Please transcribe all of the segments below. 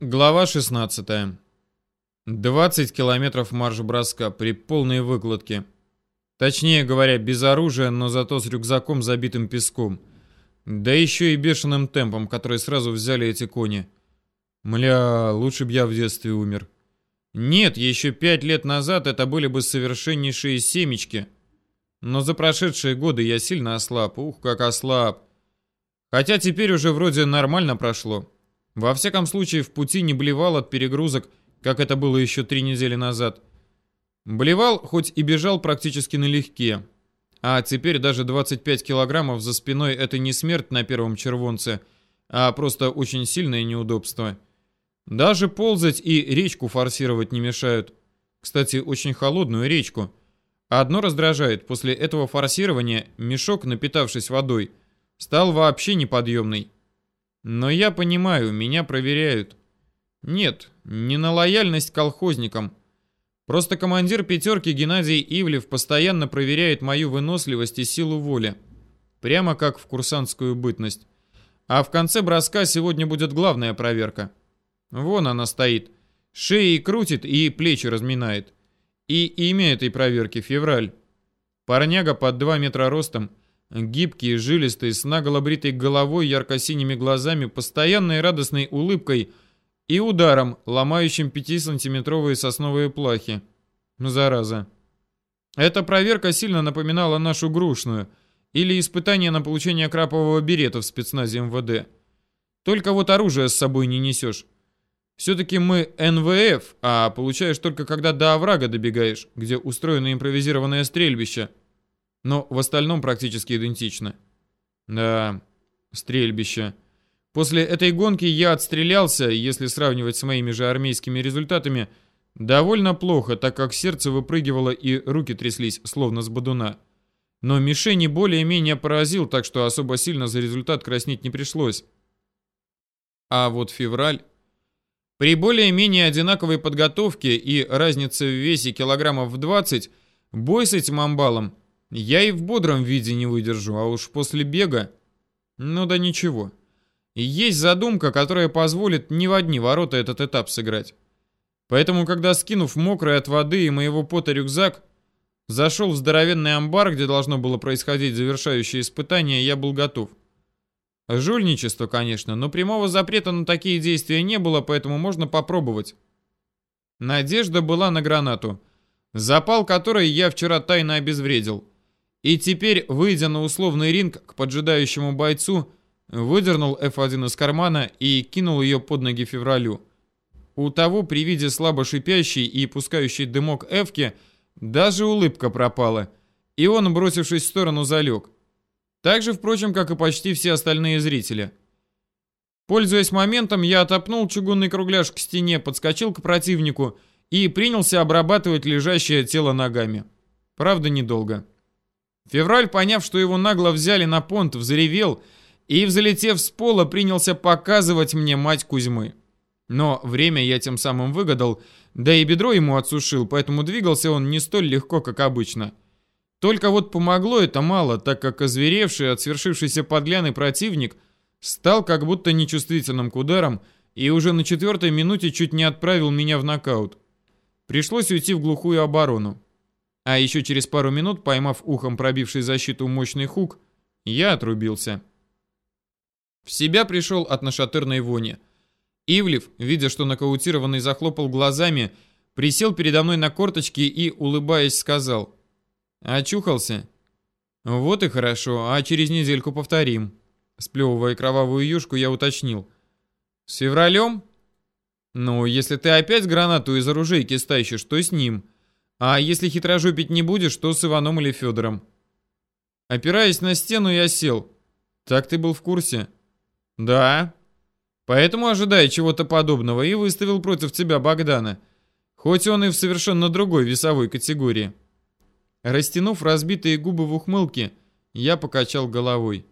Глава 16. 20 километров марш-броска при полной выкладке. Точнее говоря, без оружия, но зато с рюкзаком, забитым песком. Да еще и бешеным темпом, который сразу взяли эти кони. Мля, лучше б я в детстве умер. Нет, еще пять лет назад это были бы совершеннейшие семечки. Но за прошедшие годы я сильно ослаб. Ух, как ослаб. Хотя теперь уже вроде нормально прошло. Во всяком случае, в пути не блевал от перегрузок, как это было еще три недели назад. Блевал, хоть и бежал практически налегке. А теперь даже 25 килограммов за спиной это не смерть на первом червонце, а просто очень сильное неудобство. Даже ползать и речку форсировать не мешают. Кстати, очень холодную речку. Одно раздражает, после этого форсирования мешок, напитавшись водой, стал вообще неподъемный. Но я понимаю, меня проверяют. Нет, не на лояльность колхозникам. Просто командир пятерки Геннадий Ивлев постоянно проверяет мою выносливость и силу воли. Прямо как в курсантскую бытность. А в конце броска сегодня будет главная проверка. Вон она стоит. Шеи крутит и плечи разминает. И имя этой проверки — февраль. Парняга под 2 метра ростом — Гибкий, жилистый, с наголо бритой головой, ярко-синими глазами, постоянной радостной улыбкой и ударом, ломающим 5-сантиметровые сосновые плахи. Ну, зараза. Эта проверка сильно напоминала нашу грушную или испытание на получение крапового берета в спецназе МВД. Только вот оружие с собой не несешь. Все-таки мы НВФ, а получаешь только когда до оврага добегаешь, где устроено импровизированное стрельбище – но в остальном практически идентично. Да, стрельбище. После этой гонки я отстрелялся, если сравнивать с моими же армейскими результатами, довольно плохо, так как сердце выпрыгивало и руки тряслись, словно с бодуна. Но мишени более-менее поразил, так что особо сильно за результат краснеть не пришлось. А вот февраль... При более-менее одинаковой подготовке и разнице в весе килограммов в 20, бой с этим амбалом я и в бодром виде не выдержу, а уж после бега... Ну да ничего. Есть задумка, которая позволит не в одни ворота этот этап сыграть. Поэтому, когда скинув мокрый от воды и моего пота рюкзак, зашел в здоровенный амбар, где должно было происходить завершающее испытание, я был готов. Жульничество, конечно, но прямого запрета на такие действия не было, поэтому можно попробовать. Надежда была на гранату, запал которой я вчера тайно обезвредил. И теперь, выйдя на условный ринг к поджидающему бойцу, выдернул F1 из кармана и кинул ее под ноги февралю. У того при виде слабо шипящей и пускающей дымок Эвки даже улыбка пропала, и он, бросившись в сторону, залег. Так же, впрочем, как и почти все остальные зрители. Пользуясь моментом, я отопнул чугунный кругляш к стене, подскочил к противнику и принялся обрабатывать лежащее тело ногами. Правда, недолго. Февраль, поняв, что его нагло взяли на понт, взревел и, взлетев с пола, принялся показывать мне мать Кузьмы. Но время я тем самым выгадал, да и бедро ему отсушил, поэтому двигался он не столь легко, как обычно. Только вот помогло это мало, так как озверевший от свершившейся подгляны противник стал как будто нечувствительным к ударам и уже на четвертой минуте чуть не отправил меня в нокаут. Пришлось уйти в глухую оборону. А еще через пару минут, поймав ухом пробивший защиту мощный хук, я отрубился. В себя пришел от нашатырной вони. Ивлев, видя, что нокаутированный захлопал глазами, присел передо мной на корточки и, улыбаясь, сказал. «Очухался?» «Вот и хорошо, а через недельку повторим». Сплевывая кровавую юшку, я уточнил. «С февралем?» «Ну, если ты опять гранату из оружейки стащишь, то с ним». А если хитрожопить не будешь, то с Иваном или Федором. Опираясь на стену, я сел. Так ты был в курсе? Да. Поэтому, ожидая чего-то подобного, и выставил против тебя Богдана. Хоть он и в совершенно другой весовой категории. Растянув разбитые губы в ухмылке, я покачал головой.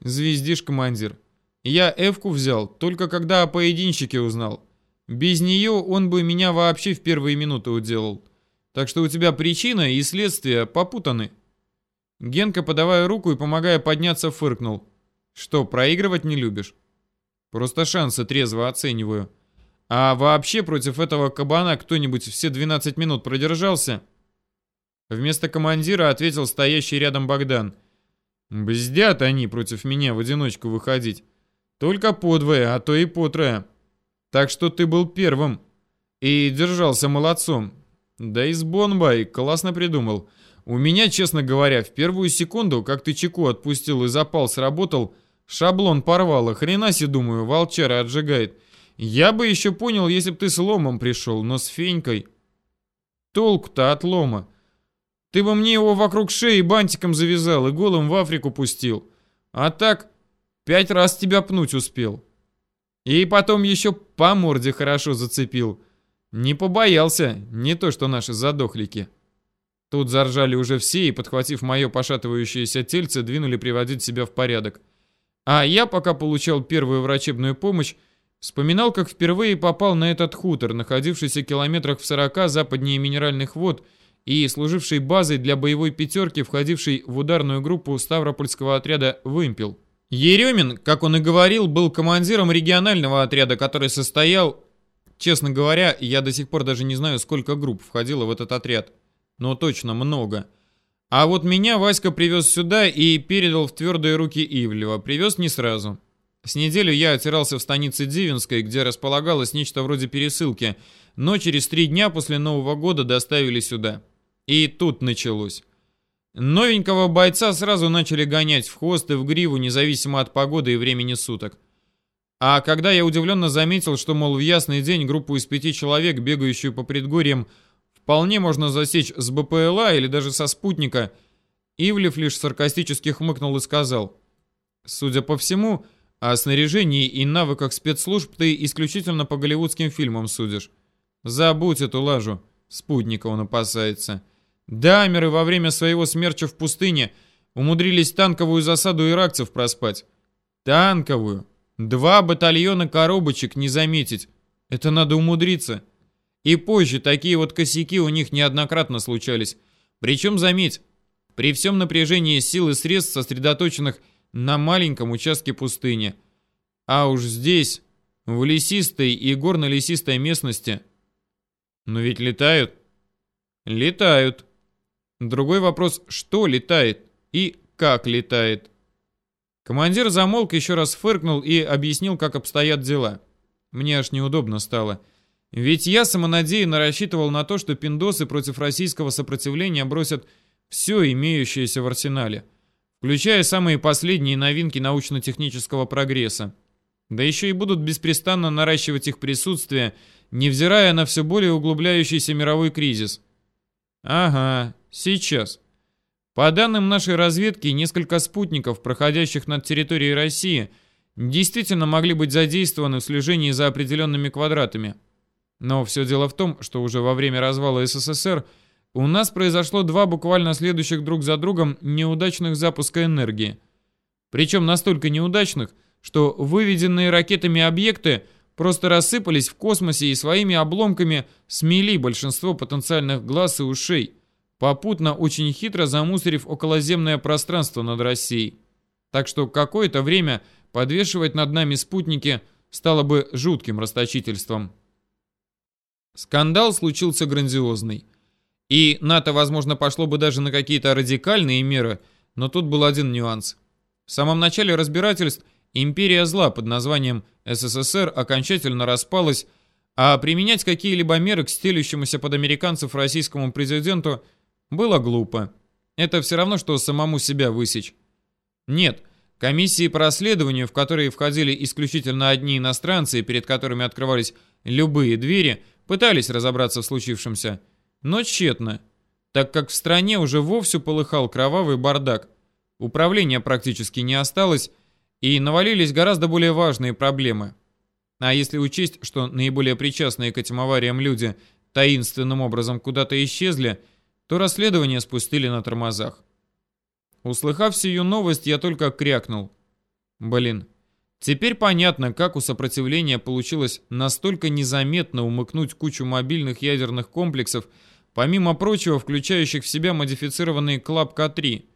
Звездишь, командир. Я Эвку взял, только когда о поединщике узнал. Без нее он бы меня вообще в первые минуты уделал. Так что у тебя причина и следствие попутаны. Генка, подавая руку и помогая подняться, фыркнул. Что, проигрывать не любишь? Просто шансы трезво оцениваю. А вообще против этого кабана кто-нибудь все 12 минут продержался? Вместо командира ответил стоящий рядом Богдан. Бздят они против меня в одиночку выходить. Только по двое, а то и по трое. Так что ты был первым. И держался молодцом. Да и с Бонбай классно придумал. У меня, честно говоря, в первую секунду, как ты чеку отпустил и запал сработал, шаблон порвало. Хрена себе, думаю, волчара отжигает. Я бы еще понял, если бы ты с ломом пришел, но с фенькой... Толку-то от лома. Ты бы мне его вокруг шеи бантиком завязал и голым в Африку пустил. А так, пять раз тебя пнуть успел. И потом еще по морде хорошо зацепил. Не побоялся, не то что наши задохлики. Тут заржали уже все и, подхватив мое пошатывающееся тельце, двинули приводить себя в порядок. А я, пока получал первую врачебную помощь, вспоминал, как впервые попал на этот хутор, находившийся километрах в сорока западнее минеральных вод, и служивший базой для боевой пятерки, входившей в ударную группу Ставропольского отряда «Вымпел». Еремин, как он и говорил, был командиром регионального отряда, который состоял... Честно говоря, я до сих пор даже не знаю, сколько групп входило в этот отряд. Но точно много. А вот меня Васька привез сюда и передал в твердые руки Ивлева. Привез не сразу. С неделю я отирался в станице Дивинской, где располагалось нечто вроде пересылки, но через три дня после Нового года доставили сюда. И тут началось. Новенького бойца сразу начали гонять в хвост и в гриву, независимо от погоды и времени суток. А когда я удивленно заметил, что, мол, в ясный день группу из пяти человек, бегающую по предгорьям, вполне можно засечь с БПЛА или даже со спутника, Ивлев лишь саркастически хмыкнул и сказал, «Судя по всему, о снаряжении и навыках спецслужб ты исключительно по голливудским фильмам судишь. Забудь эту лажу, спутника он опасается». Дамеры во время своего смерча в пустыне умудрились танковую засаду иракцев проспать. Танковую. Два батальона коробочек не заметить. Это надо умудриться. И позже такие вот косяки у них неоднократно случались. Причем, заметь, при всем напряжении сил и средств, сосредоточенных на маленьком участке пустыни. А уж здесь, в лесистой и горно-лесистой местности. Но ведь летают. Летают. Другой вопрос, что летает и как летает. Командир замолк, еще раз фыркнул и объяснил, как обстоят дела. Мне аж неудобно стало. Ведь я самонадеянно рассчитывал на то, что пиндосы против российского сопротивления бросят все имеющееся в арсенале, включая самые последние новинки научно-технического прогресса. Да еще и будут беспрестанно наращивать их присутствие, невзирая на все более углубляющийся мировой кризис. Ага, Сейчас. По данным нашей разведки, несколько спутников, проходящих над территорией России, действительно могли быть задействованы в слежении за определенными квадратами. Но все дело в том, что уже во время развала СССР у нас произошло два буквально следующих друг за другом неудачных запуска энергии. Причем настолько неудачных, что выведенные ракетами объекты просто рассыпались в космосе и своими обломками смели большинство потенциальных глаз и ушей попутно очень хитро замусорив околоземное пространство над Россией. Так что какое-то время подвешивать над нами спутники стало бы жутким расточительством. Скандал случился грандиозный. И НАТО, возможно, пошло бы даже на какие-то радикальные меры, но тут был один нюанс. В самом начале разбирательств империя зла под названием СССР окончательно распалась, а применять какие-либо меры к стелющемуся под американцев российскому президенту – было глупо. Это все равно, что самому себя высечь. Нет, комиссии по расследованию, в которые входили исключительно одни иностранцы, перед которыми открывались любые двери, пытались разобраться в случившемся. Но тщетно, так как в стране уже вовсю полыхал кровавый бардак. Управления практически не осталось, и навалились гораздо более важные проблемы. А если учесть, что наиболее причастные к этим авариям люди таинственным образом куда-то исчезли – то расследование спустили на тормозах. Услыхав сию новость, я только крякнул. Блин, теперь понятно, как у сопротивления получилось настолько незаметно умыкнуть кучу мобильных ядерных комплексов, помимо прочего, включающих в себя модифицированный Клаб К-3.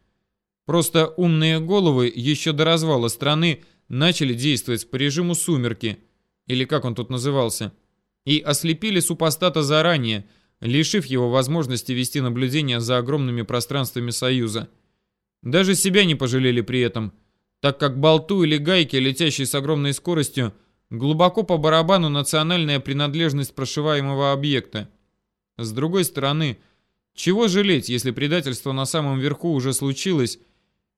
Просто умные головы еще до развала страны начали действовать по режиму «Сумерки», или как он тут назывался. и ослепили супостата заранее, лишив его возможности вести наблюдение за огромными пространствами Союза. Даже себя не пожалели при этом, так как болту или гайки, летящие с огромной скоростью, глубоко по барабану национальная принадлежность прошиваемого объекта. С другой стороны, чего жалеть, если предательство на самом верху уже случилось,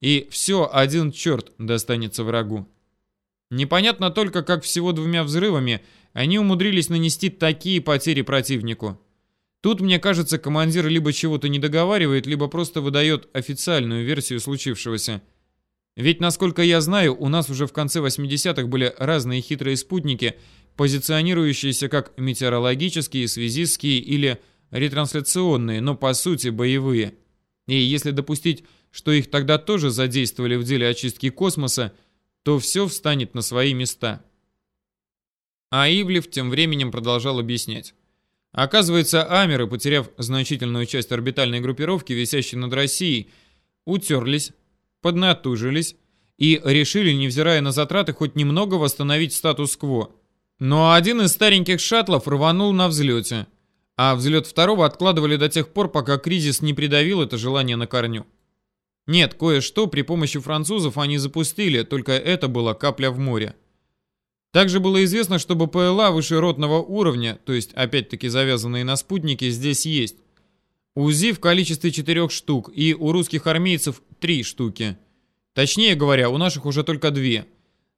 и все один черт достанется врагу. Непонятно только, как всего двумя взрывами они умудрились нанести такие потери противнику. Тут, мне кажется, командир либо чего-то не договаривает, либо просто выдает официальную версию случившегося. Ведь, насколько я знаю, у нас уже в конце 80-х были разные хитрые спутники, позиционирующиеся как метеорологические, связистские или ретрансляционные, но по сути боевые. И если допустить, что их тогда тоже задействовали в деле очистки космоса, то все встанет на свои места. А Ивлев тем временем продолжал объяснять. Оказывается, Амеры, потеряв значительную часть орбитальной группировки, висящей над Россией, утерлись, поднатужились и решили, невзирая на затраты, хоть немного восстановить статус-кво. Но один из стареньких шаттлов рванул на взлете, а взлет второго откладывали до тех пор, пока кризис не придавил это желание на корню. Нет, кое-что при помощи французов они запустили, только это была капля в море. Также было известно, что БПЛА выше уровня, то есть опять-таки завязанные на спутники, здесь есть. УЗИ в количестве четырех штук и у русских армейцев три штуки. Точнее говоря, у наших уже только две.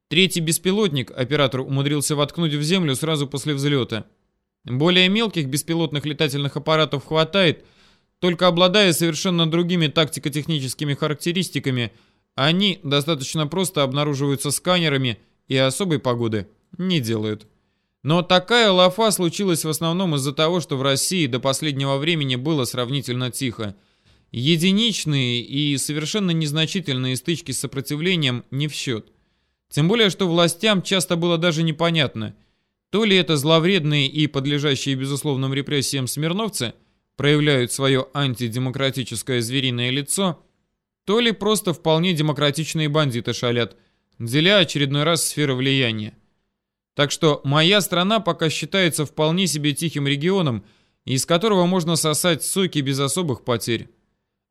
Третий беспилотник оператор умудрился воткнуть в землю сразу после взлета. Более мелких беспилотных летательных аппаратов хватает, только обладая совершенно другими тактико-техническими характеристиками, они достаточно просто обнаруживаются сканерами и особой погоды не делают. Но такая лафа случилась в основном из-за того, что в России до последнего времени было сравнительно тихо. Единичные и совершенно незначительные стычки с сопротивлением не в счет. Тем более, что властям часто было даже непонятно, то ли это зловредные и подлежащие безусловным репрессиям смирновцы проявляют свое антидемократическое звериное лицо, то ли просто вполне демократичные бандиты шалят, деля очередной раз сферы влияния. Так что моя страна пока считается вполне себе тихим регионом, из которого можно сосать соки без особых потерь.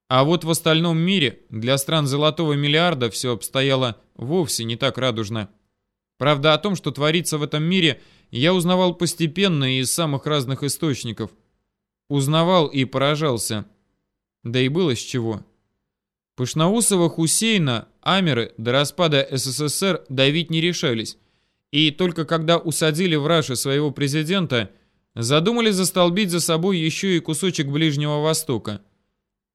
А вот в остальном мире для стран золотого миллиарда все обстояло вовсе не так радужно. Правда о том, что творится в этом мире, я узнавал постепенно и из самых разных источников. Узнавал и поражался. Да и было с чего. Пышноусова Хусейна Амеры до распада СССР давить не решались. И только когда усадили в Раше своего президента, задумали застолбить за собой еще и кусочек Ближнего Востока.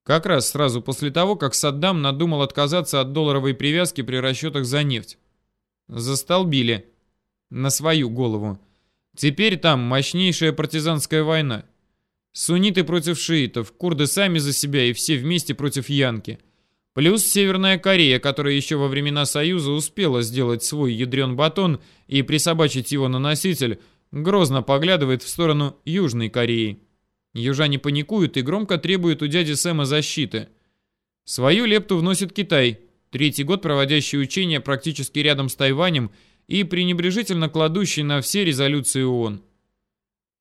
Как раз сразу после того, как Саддам надумал отказаться от долларовой привязки при расчетах за нефть. Застолбили. На свою голову. Теперь там мощнейшая партизанская война. Сунниты против шиитов, курды сами за себя и все вместе против Янки. Плюс Северная Корея, которая еще во времена Союза успела сделать свой ядрен батон и присобачить его на носитель, грозно поглядывает в сторону Южной Кореи. Южане паникуют и громко требуют у дяди Сэма защиты. Свою лепту вносит Китай, третий год проводящий учения практически рядом с Тайванем и пренебрежительно кладущий на все резолюции ООН.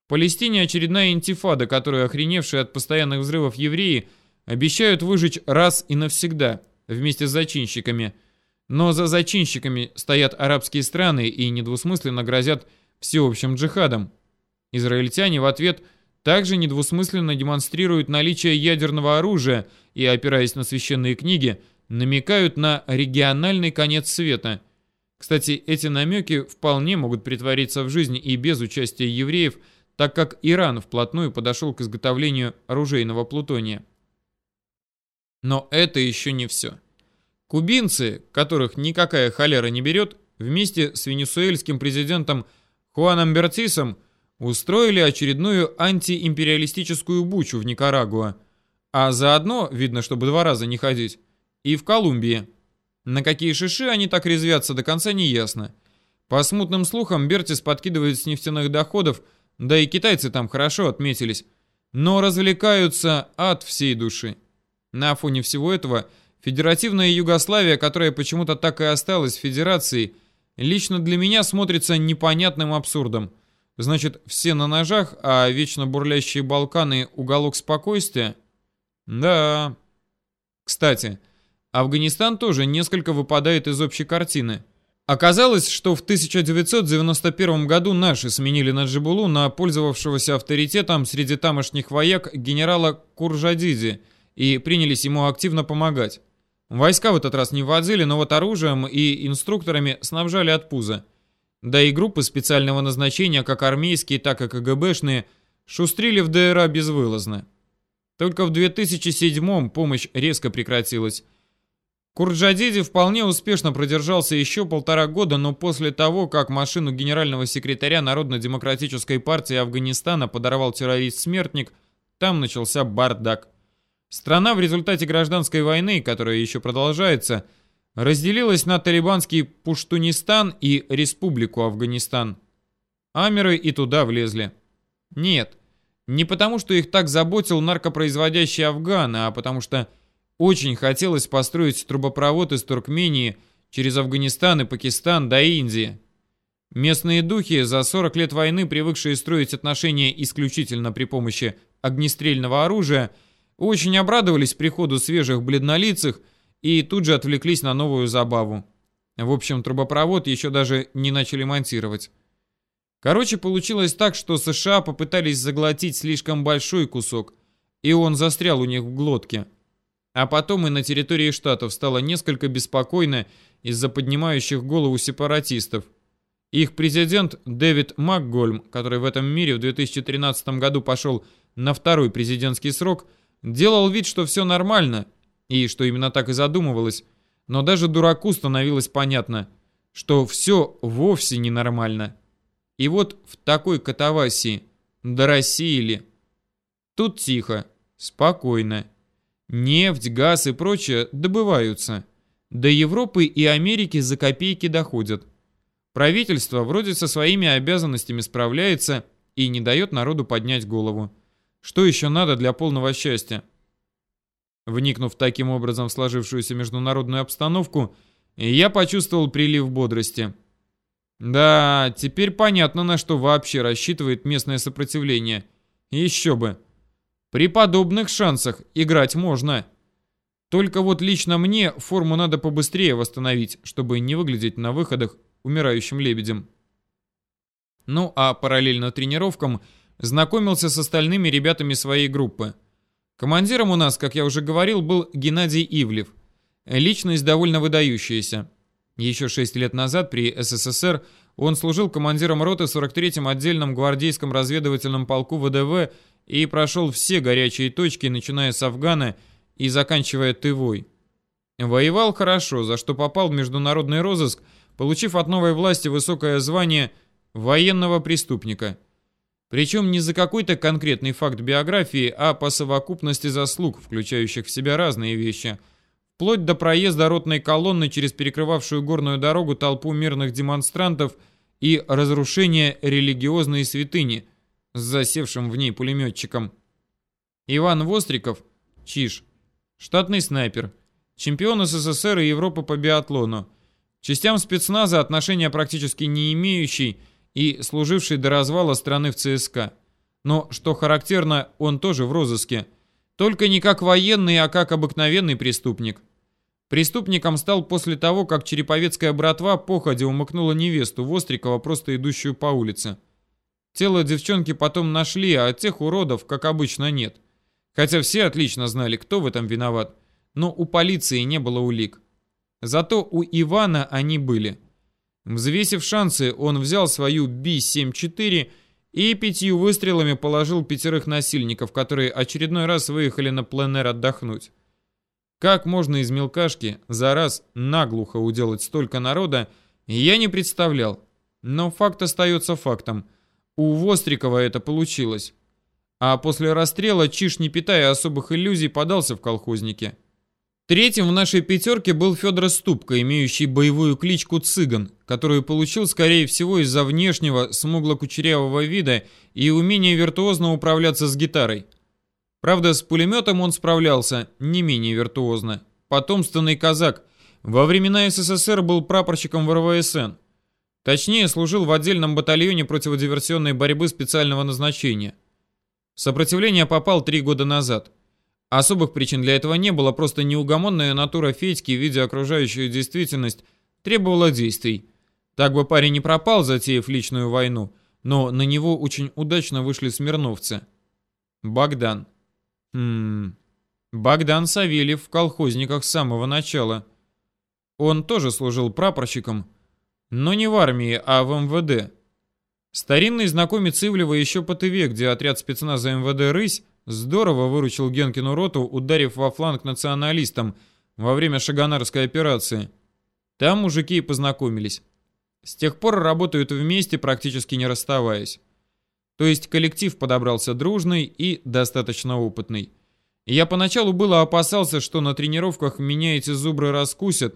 В Палестине очередная интифада, которую охреневшие от постоянных взрывов евреи – Обещают выжечь раз и навсегда, вместе с зачинщиками. Но за зачинщиками стоят арабские страны и недвусмысленно грозят всеобщим джихадом. Израильтяне в ответ также недвусмысленно демонстрируют наличие ядерного оружия и, опираясь на священные книги, намекают на региональный конец света. Кстати, эти намеки вполне могут притвориться в жизнь и без участия евреев, так как Иран вплотную подошел к изготовлению оружейного плутония. Но это еще не все. Кубинцы, которых никакая холера не берет, вместе с венесуэльским президентом Хуаном Бертисом устроили очередную антиимпериалистическую бучу в Никарагуа, а заодно, видно, чтобы два раза не ходить, и в Колумбии. На какие шиши они так резвятся, до конца не ясно. По смутным слухам, Бертис подкидывает с нефтяных доходов, да и китайцы там хорошо отметились, но развлекаются от всей души. На фоне всего этого, федеративная Югославия, которая почему-то так и осталась федерацией, лично для меня смотрится непонятным абсурдом. Значит, все на ножах, а вечно бурлящие Балканы — уголок спокойствия? Да. Кстати, Афганистан тоже несколько выпадает из общей картины. Оказалось, что в 1991 году наши сменили Наджибулу на пользовавшегося авторитетом среди тамошних вояк генерала Куржадиди и принялись ему активно помогать. Войска в этот раз не вводили, но вот оружием и инструкторами снабжали от пуза. Да и группы специального назначения, как армейские, так и КГБшные, шустрили в ДРА безвылазно. Только в 2007-м помощь резко прекратилась. Курджадиди вполне успешно продержался еще полтора года, но после того, как машину генерального секретаря Народно-демократической партии Афганистана подорвал террорист-смертник, там начался бардак. Страна в результате гражданской войны, которая еще продолжается, разделилась на талибанский Пуштунистан и Республику Афганистан. Амеры и туда влезли. Нет, не потому что их так заботил наркопроизводящий Афган, а потому что очень хотелось построить трубопровод из Туркмении через Афганистан и Пакистан до Индии. Местные духи, за 40 лет войны привыкшие строить отношения исключительно при помощи огнестрельного оружия – очень обрадовались приходу свежих бледнолицых и тут же отвлеклись на новую забаву. В общем, трубопровод еще даже не начали монтировать. Короче, получилось так, что США попытались заглотить слишком большой кусок, и он застрял у них в глотке. А потом и на территории штатов стало несколько беспокойно из-за поднимающих голову сепаратистов. Их президент Дэвид МакГольм, который в этом мире в 2013 году пошел на второй президентский срок, Делал вид, что все нормально, и что именно так и задумывалось, но даже дураку становилось понятно, что все вовсе ненормально. И вот в такой катавасии до России ли? Тут тихо, спокойно. Нефть, газ и прочее добываются. До Европы и Америки за копейки доходят. Правительство вроде со своими обязанностями справляется и не дает народу поднять голову. Что еще надо для полного счастья? Вникнув таким образом в сложившуюся международную обстановку, я почувствовал прилив бодрости. Да, теперь понятно, на что вообще рассчитывает местное сопротивление. Еще бы. При подобных шансах играть можно. Только вот лично мне форму надо побыстрее восстановить, чтобы не выглядеть на выходах умирающим лебедем. Ну а параллельно тренировкам – знакомился с остальными ребятами своей группы. Командиром у нас, как я уже говорил, был Геннадий Ивлев. Личность довольно выдающаяся. Еще шесть лет назад при СССР он служил командиром роты 43-м отдельном гвардейском разведывательном полку ВДВ и прошел все горячие точки, начиная с Афгана и заканчивая Тывой. Воевал хорошо, за что попал в международный розыск, получив от новой власти высокое звание военного преступника – причем не за какой-то конкретный факт биографии, а по совокупности заслуг, включающих в себя разные вещи. Вплоть до проезда ротной колонны через перекрывавшую горную дорогу толпу мирных демонстрантов и разрушения религиозной святыни с засевшим в ней пулеметчиком. Иван Востриков, Чиж, штатный снайпер, чемпион СССР и Европы по биатлону, частям спецназа отношения практически не имеющий, и служивший до развала страны в ЦСКА. Но, что характерно, он тоже в розыске. Только не как военный, а как обыкновенный преступник. Преступником стал после того, как череповецкая братва походя умыкнула невесту Вострикова, просто идущую по улице. Тело девчонки потом нашли, а тех уродов, как обычно, нет. Хотя все отлично знали, кто в этом виноват. Но у полиции не было улик. Зато у Ивана они были. Взвесив шансы, он взял свою Би-74 и пятью выстрелами положил пятерых насильников, которые очередной раз выехали на пленэр отдохнуть. Как можно из мелкашки за раз наглухо уделать столько народа, я не представлял. Но факт остается фактом. У Вострикова это получилось. А после расстрела Чиш, не питая особых иллюзий, подался в колхозники. Третьим в нашей пятерке был Федор Ступка, имеющий боевую кличку Цыган, которую получил, скорее всего, из-за внешнего, смугло-кучерявого вида и умения виртуозно управляться с гитарой. Правда, с пулеметом он справлялся не менее виртуозно. Потомственный казак. Во времена СССР был прапорщиком в РВСН. Точнее, служил в отдельном батальоне противодиверсионной борьбы специального назначения. Сопротивление попал три года назад. Особых причин для этого не было, просто неугомонная натура Федьки, видя окружающую действительность, требовала действий. Так бы парень не пропал, затеяв личную войну, но на него очень удачно вышли смирновцы. Богдан. Хм... Богдан Савельев в колхозниках с самого начала. Он тоже служил прапорщиком, но не в армии, а в МВД. Старинный знакомец Ивлева еще по ТВ, где отряд спецназа МВД «Рысь» здорово выручил Генкину роту, ударив во фланг националистам во время Шаганарской операции. Там мужики и познакомились. С тех пор работают вместе, практически не расставаясь. То есть коллектив подобрался дружный и достаточно опытный. Я поначалу было опасался, что на тренировках меня эти зубры раскусят,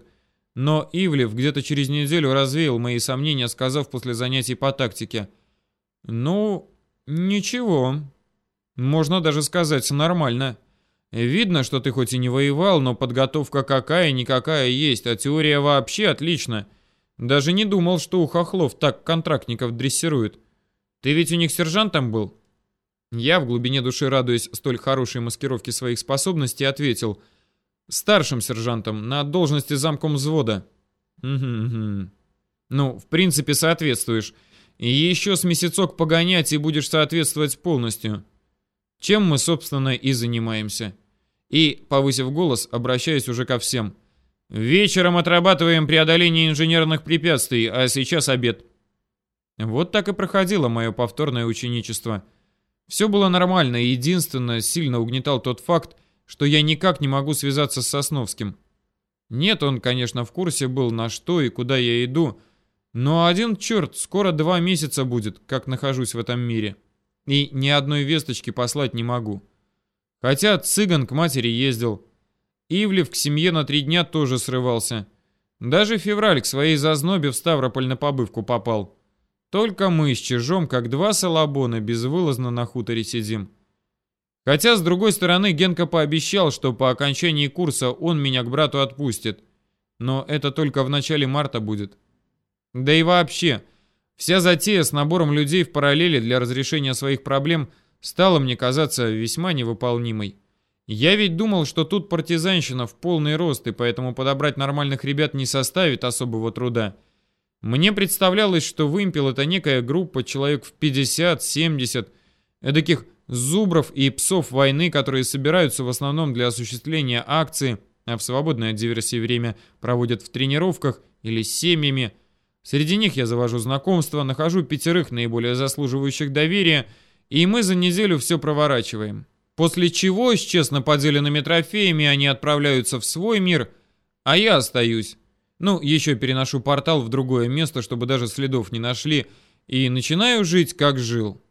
но Ивлев где-то через неделю развеял мои сомнения, сказав после занятий по тактике. «Ну, ничего. Можно даже сказать, нормально. Видно, что ты хоть и не воевал, но подготовка какая-никакая есть, а теория вообще отлично. Даже не думал, что у хохлов так контрактников дрессируют. Ты ведь у них сержантом был?» Я, в глубине души радуясь столь хорошей маскировке своих способностей, ответил «Старшим сержантом, на должности замком взвода». «Угу, угу. Ну, в принципе, соответствуешь. И еще с месяцок погонять, и будешь соответствовать полностью. Чем мы, собственно, и занимаемся». И, повысив голос, обращаясь уже ко всем. «Вечером отрабатываем преодоление инженерных препятствий, а сейчас обед». Вот так и проходило мое повторное ученичество – все было нормально, единственное, сильно угнетал тот факт, что я никак не могу связаться с Сосновским. Нет, он, конечно, в курсе был, на что и куда я иду, но один черт, скоро два месяца будет, как нахожусь в этом мире. И ни одной весточки послать не могу. Хотя цыган к матери ездил. Ивлев к семье на три дня тоже срывался. Даже февраль к своей зазнобе в Ставрополь на побывку попал. Только мы с Чижом, как два салабона, безвылазно на хуторе сидим. Хотя, с другой стороны, Генка пообещал, что по окончании курса он меня к брату отпустит. Но это только в начале марта будет. Да и вообще, вся затея с набором людей в параллели для разрешения своих проблем стала мне казаться весьма невыполнимой. Я ведь думал, что тут партизанщина в полный рост, и поэтому подобрать нормальных ребят не составит особого труда. Мне представлялось, что вымпел это некая группа, человек в 50-70, эдаких зубров и псов войны, которые собираются в основном для осуществления акции, а в свободное от диверсии время проводят в тренировках или семьями. Среди них я завожу знакомства, нахожу пятерых наиболее заслуживающих доверия, и мы за неделю все проворачиваем. После чего с честно поделенными трофеями они отправляются в свой мир, а я остаюсь. Ну, еще переношу портал в другое место, чтобы даже следов не нашли, и начинаю жить, как жил.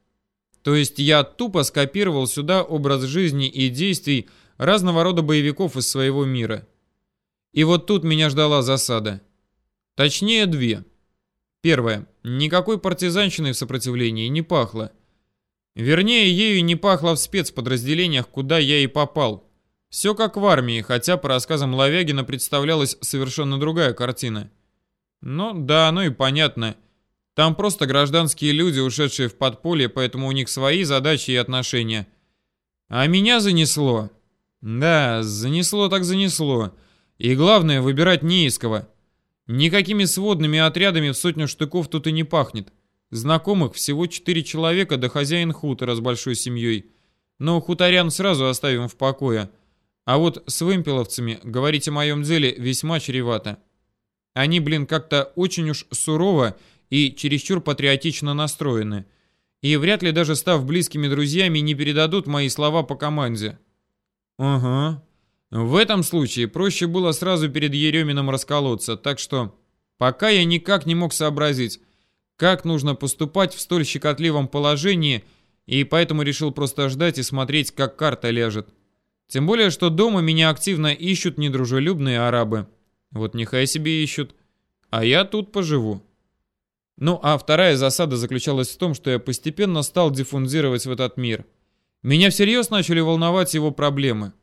То есть я тупо скопировал сюда образ жизни и действий разного рода боевиков из своего мира. И вот тут меня ждала засада. Точнее, две. Первое. Никакой партизанщины в сопротивлении не пахло. Вернее, ею не пахло в спецподразделениях, куда я и попал. Все как в армии, хотя по рассказам Лавягина представлялась совершенно другая картина. Ну да, ну и понятно. Там просто гражданские люди, ушедшие в подполье, поэтому у них свои задачи и отношения. А меня занесло. Да, занесло так занесло. И главное, выбирать не из кого. Никакими сводными отрядами в сотню штыков тут и не пахнет. Знакомых всего четыре человека, да хозяин хутора с большой семьей. Но хуторян сразу оставим в покое. А вот с вымпеловцами говорить о моем деле весьма чревато. Они, блин, как-то очень уж сурово и чересчур патриотично настроены. И вряд ли даже став близкими друзьями не передадут мои слова по команде. Ага. В этом случае проще было сразу перед Еремином расколоться, так что пока я никак не мог сообразить, как нужно поступать в столь щекотливом положении, и поэтому решил просто ждать и смотреть, как карта ляжет. Тем более, что дома меня активно ищут недружелюбные арабы. Вот нехай себе ищут. А я тут поживу. Ну, а вторая засада заключалась в том, что я постепенно стал диффунзировать в этот мир. Меня всерьез начали волновать его проблемы.